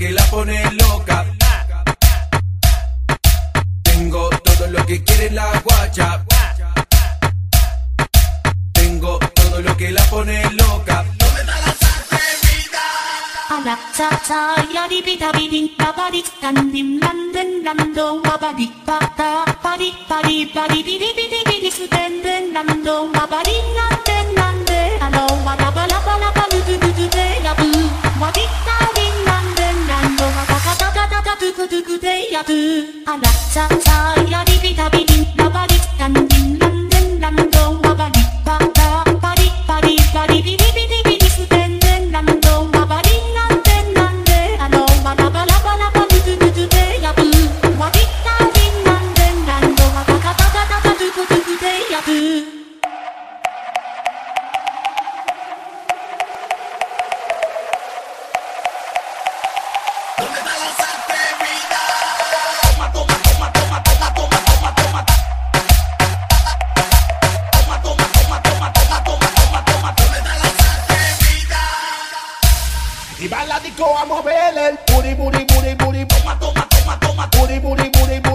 que la pone loca tengo todo lo que quiere la guacha tengo todo lo que la pone loca no me da la sal de vida a la chacha y a divida bidin cabadis andin anden andando un babadipata pari pari pari bidi bidi bidi su tenden andando un babadipata Look at my little Si va la disco, vamos a ver el booty, booty, booty, booty. Toma, toma, toma, toma. Booty, booty, booty, booty.